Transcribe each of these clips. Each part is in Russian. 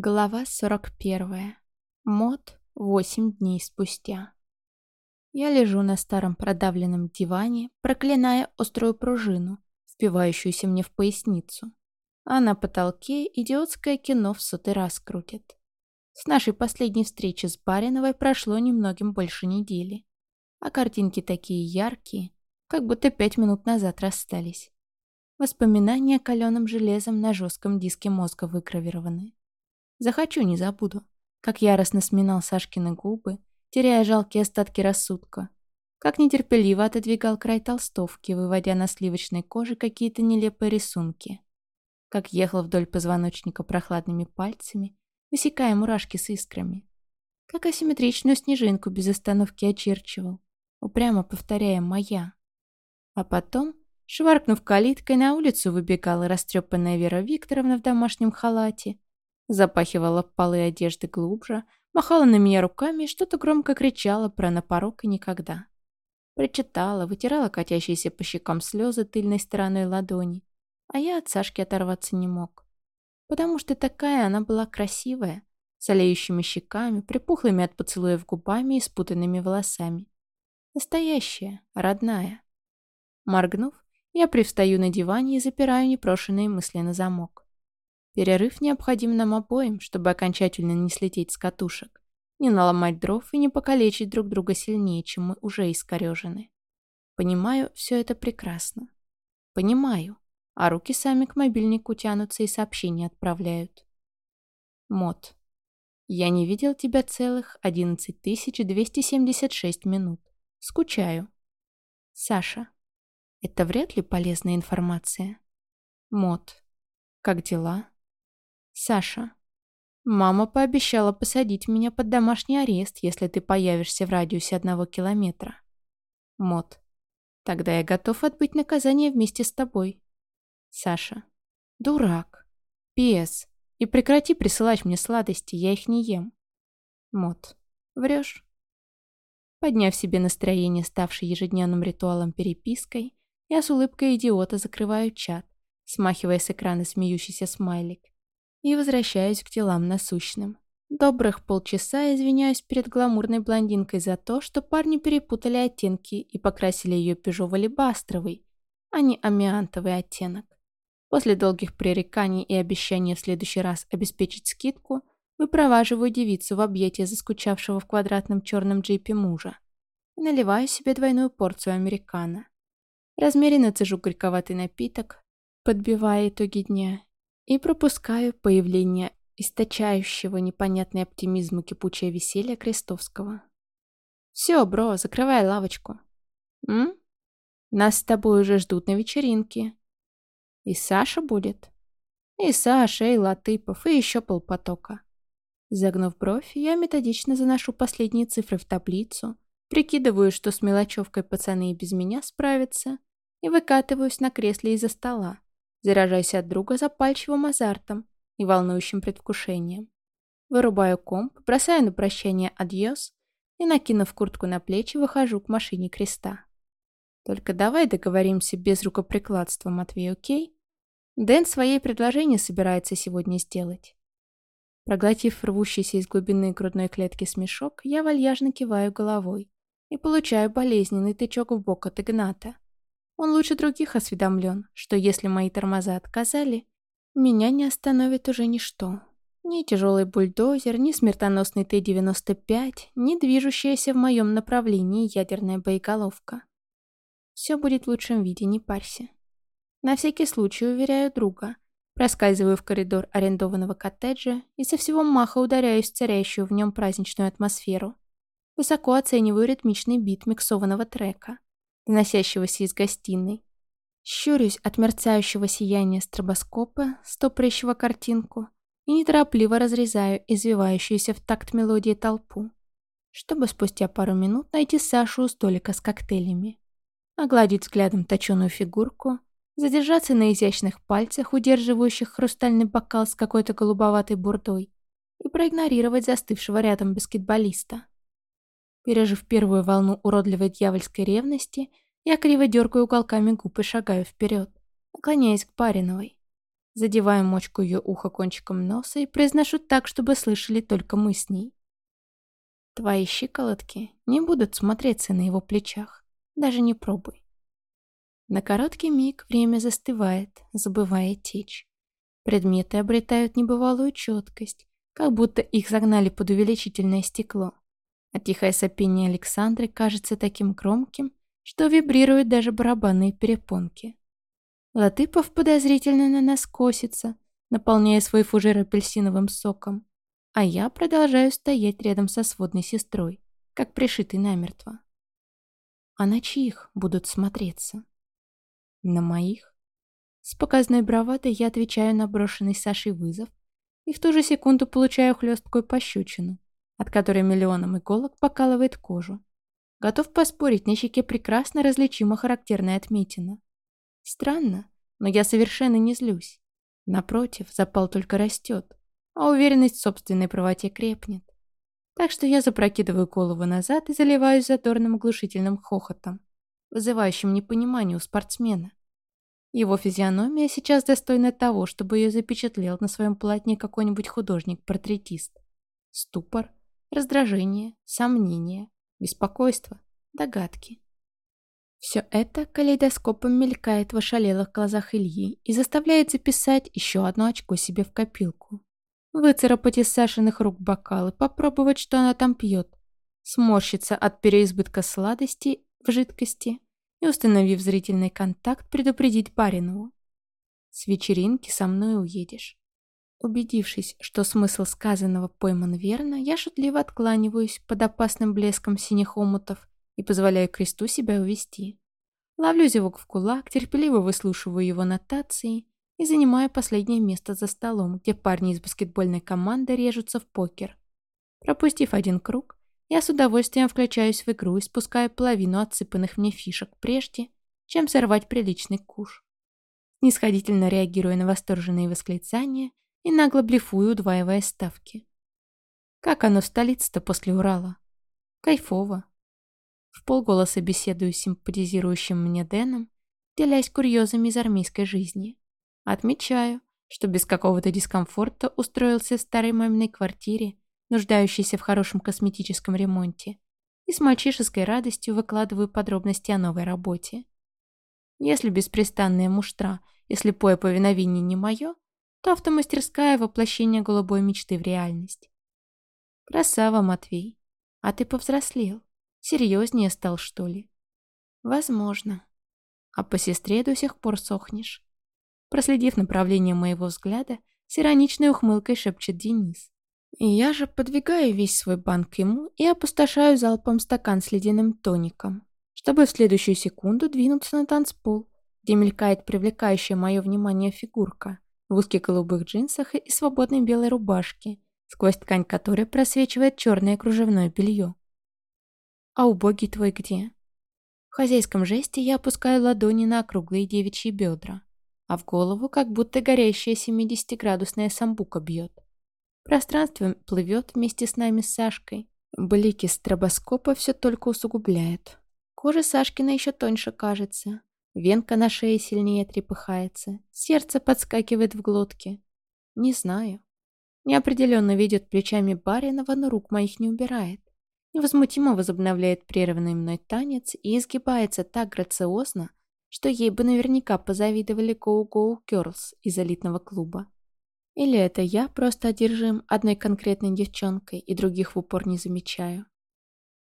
Глава 41. Мод 8 дней спустя. Я лежу на старом продавленном диване, проклиная острую пружину, впивающуюся мне в поясницу. А на потолке идиотское кино в сотый раз крутит. С нашей последней встречи с Бариновой прошло немногим больше недели. А картинки такие яркие, как будто пять минут назад расстались. Воспоминания каленым железом на жестком диске мозга выгравированы. Захочу, не забуду. Как яростно сминал Сашкины губы, теряя жалкие остатки рассудка. Как нетерпеливо отодвигал край толстовки, выводя на сливочной коже какие-то нелепые рисунки. Как ехал вдоль позвоночника прохладными пальцами, высекая мурашки с искрами. Как асимметричную снежинку без остановки очерчивал, упрямо повторяя «моя». А потом, шваркнув калиткой, на улицу выбегала растрепанная Вера Викторовна в домашнем халате, Запахивала полы одежды глубже, махала на меня руками и что-то громко кричала про «на порог и никогда». Прочитала, вытирала катящиеся по щекам слезы тыльной стороной ладони, а я от Сашки оторваться не мог. Потому что такая она была красивая, с олеющими щеками, припухлыми от поцелуев губами и спутанными волосами. Настоящая, родная. Моргнув, я привстаю на диване и запираю непрошенные мысли на замок. Перерыв необходим нам обоим, чтобы окончательно не слететь с катушек, не наломать дров и не покалечить друг друга сильнее, чем мы уже искорежены. Понимаю, все это прекрасно. Понимаю, а руки сами к мобильнику тянутся и сообщения отправляют. Мод. Я не видел тебя целых 11276 минут. Скучаю. Саша. Это вряд ли полезная информация. Мод. Как дела? Саша. Мама пообещала посадить меня под домашний арест, если ты появишься в радиусе одного километра. Мод. Тогда я готов отбыть наказание вместе с тобой. Саша. Дурак. Пес. И прекрати присылать мне сладости, я их не ем. Мод. Врешь. Подняв себе настроение, ставший ежедневным ритуалом перепиской, я с улыбкой идиота закрываю чат, смахивая с экрана смеющийся смайлик и возвращаюсь к делам насущным. Добрых полчаса извиняюсь перед гламурной блондинкой за то, что парни перепутали оттенки и покрасили ее пежо в а не аммиантовый оттенок. После долгих пререканий и обещания в следующий раз обеспечить скидку, выпроваживаю девицу в объятия заскучавшего в квадратном черном джипе мужа и наливаю себе двойную порцию американо. Размеренно цежу горьковатый напиток, подбивая итоги дня и пропускаю появление источающего непонятный оптимизм и кипучее веселье Крестовского. «Все, бро, закрывай лавочку». «М? Нас с тобой уже ждут на вечеринке». «И Саша будет?» «И Саша, и Латыпов, и еще полпотока». Загнув бровь, я методично заношу последние цифры в таблицу, прикидываю, что с мелочевкой пацаны и без меня справятся, и выкатываюсь на кресле из-за стола заражаясь от друга запальчивым азартом и волнующим предвкушением. Вырубаю комп, бросаю на прощание адьос и, накинув куртку на плечи, выхожу к машине креста. Только давай договоримся без рукоприкладства, Матвей, окей? Дэн своей предложение собирается сегодня сделать. Проглотив рвущийся из глубины грудной клетки смешок, я вальяжно киваю головой и получаю болезненный тычок в бок от Игната. Он лучше других осведомлен, что если мои тормоза отказали, меня не остановит уже ничто. Ни тяжелый бульдозер, ни смертоносный Т-95, ни движущаяся в моем направлении ядерная боеголовка. Все будет в лучшем виде, не парься. На всякий случай уверяю друга. Проскальзываю в коридор арендованного коттеджа и со всего маха ударяюсь в царящую в нем праздничную атмосферу. Высоко оцениваю ритмичный бит миксованного трека доносящегося из гостиной. Щурюсь от мерцающего сияния стробоскопа, стопорящего картинку, и неторопливо разрезаю извивающуюся в такт мелодии толпу, чтобы спустя пару минут найти Сашу у столика с коктейлями, огладить взглядом точеную фигурку, задержаться на изящных пальцах, удерживающих хрустальный бокал с какой-то голубоватой бурдой, и проигнорировать застывшего рядом баскетболиста. Пережив первую волну уродливой дьявольской ревности, я криво дергаю уголками губ и шагаю вперед, наклоняясь к Бариновой. Задеваю мочку ее уха кончиком носа и произношу так, чтобы слышали только мы с ней. Твои щиколотки не будут смотреться на его плечах. Даже не пробуй. На короткий миг время застывает, забывая течь. Предметы обретают небывалую четкость, как будто их загнали под увеличительное стекло. А тихое сопение Александры кажется таким громким, что вибрируют даже барабанные перепонки. Латыпов подозрительно на нас косится, наполняя свой фужер апельсиновым соком, а я продолжаю стоять рядом со сводной сестрой, как пришитый намертво. А на чьих будут смотреться? На моих? С показной бравадой я отвечаю на брошенный Сашей вызов и в ту же секунду получаю хлесткую пощечину, от которой миллионом иголок покалывает кожу. Готов поспорить, на щеке прекрасно различима характерная отметина. Странно, но я совершенно не злюсь. Напротив, запал только растет, а уверенность в собственной правоте крепнет. Так что я запрокидываю голову назад и заливаюсь задорным оглушительным хохотом, вызывающим непонимание у спортсмена. Его физиономия сейчас достойна того, чтобы ее запечатлел на своем полотне какой-нибудь художник-портретист. Ступор, раздражение, сомнение, беспокойство, догадки. Все это калейдоскопом мелькает в ошалелых глазах Ильи и заставляет записать еще одно очко себе в копилку. Выцарапать из Сашиных рук бокалы, попробовать, что она там пьет. Сморщиться от переизбытка сладости в жидкости и, установив зрительный контакт, предупредить Баринову. С вечеринки со мной уедешь. Убедившись, что смысл сказанного пойман верно, я шутливо откланиваюсь под опасным блеском синих омутов и позволяю кресту себя увести. Ловлю зевок в кулак, терпеливо выслушиваю его нотации и занимаю последнее место за столом, где парни из баскетбольной команды режутся в покер. Пропустив один круг, я с удовольствием включаюсь в игру и спускаю половину отсыпанных мне фишек прежде, чем сорвать приличный куш. Нисходительно реагируя на восторженные восклицания и нагло блефую, удваивая ставки. Как оно в столице-то после Урала? Кайфово. В полголоса беседую с симпатизирующим мне Дэном, делясь курьезами из армейской жизни. Отмечаю, что без какого-то дискомфорта устроился в старой маминой квартире нуждающийся в хорошем косметическом ремонте, и с мальчишеской радостью выкладываю подробности о новой работе. Если беспрестанная муштра и слепое повиновение не мое, то автомастерская — воплощение голубой мечты в реальность. Красава, Матвей. А ты повзрослел. Серьезнее стал, что ли? Возможно. А по сестре до сих пор сохнешь. Проследив направление моего взгляда, с ироничной ухмылкой шепчет Денис. И я же подвигаю весь свой банк ему и опустошаю залпом стакан с ледяным тоником, чтобы в следующую секунду двинуться на танцпол, где мелькает привлекающая мое внимание фигурка в узких голубых джинсах и свободной белой рубашке, сквозь ткань которой просвечивает черное кружевное белье. «А убогий твой где?» В хозяйском жесте я опускаю ладони на округлые девичьи бедра, а в голову как будто горящая 70-градусная самбука бьет. Пространство плывет вместе с нами с Сашкой. Блики стробоскопа все только усугубляют. Кожа Сашкина еще тоньше кажется. Венка на шее сильнее трепыхается. Сердце подскакивает в глотке. Не знаю. Неопределенно ведет плечами Баринова, но рук моих не убирает. Невозмутимо возобновляет прерванный мной танец и изгибается так грациозно, что ей бы наверняка позавидовали Go Go Girls из элитного клуба. Или это я просто одержим одной конкретной девчонкой и других в упор не замечаю?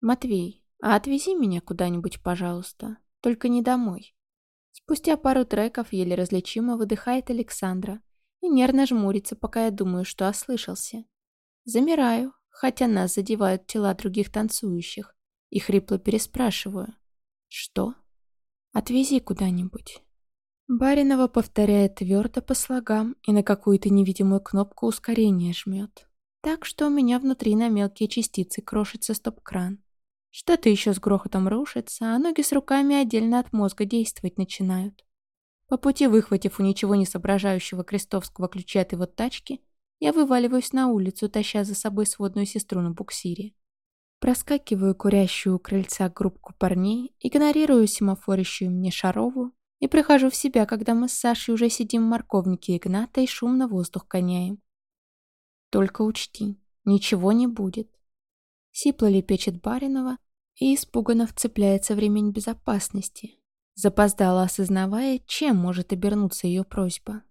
Матвей, а отвези меня куда-нибудь, пожалуйста. Только не домой. Спустя пару треков еле различимо выдыхает Александра и нервно жмурится, пока я думаю, что ослышался. Замираю, хотя нас задевают тела других танцующих, и хрипло переспрашиваю. «Что?» «Отвези куда-нибудь». Баринова повторяет твердо по слогам и на какую-то невидимую кнопку ускорения жмет. Так что у меня внутри на мелкие частицы крошится стоп-кран. Что-то еще с грохотом рушится, а ноги с руками отдельно от мозга действовать начинают. По пути выхватив у ничего не соображающего крестовского ключа от его тачки, я вываливаюсь на улицу, таща за собой сводную сестру на буксире. Проскакиваю курящую у крыльца группку парней, игнорирую семафорящую мне Шарову И прихожу в себя, когда мы с Сашей уже сидим в морковнике Игната и шумно воздух гоняем. Только учти, ничего не будет. Сипло лепечет Баринова и испуганно вцепляется в ремень безопасности, запоздало осознавая, чем может обернуться ее просьба.